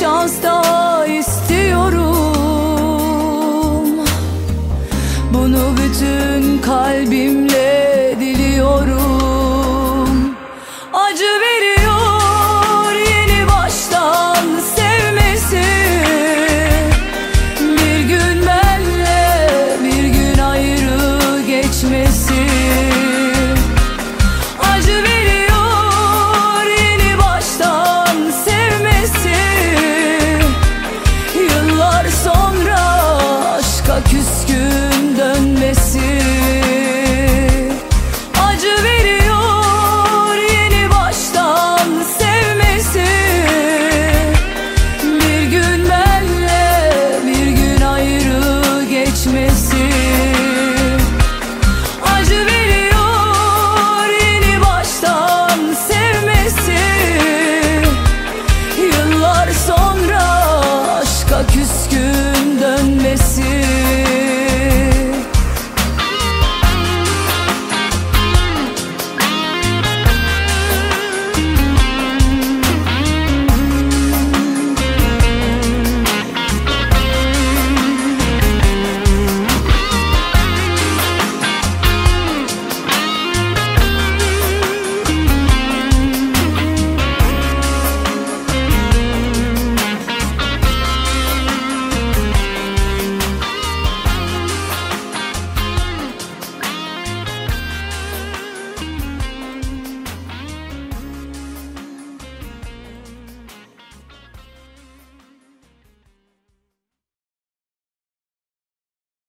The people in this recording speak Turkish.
biraz daha istiyorum. Bunu bütün kalbimle sonra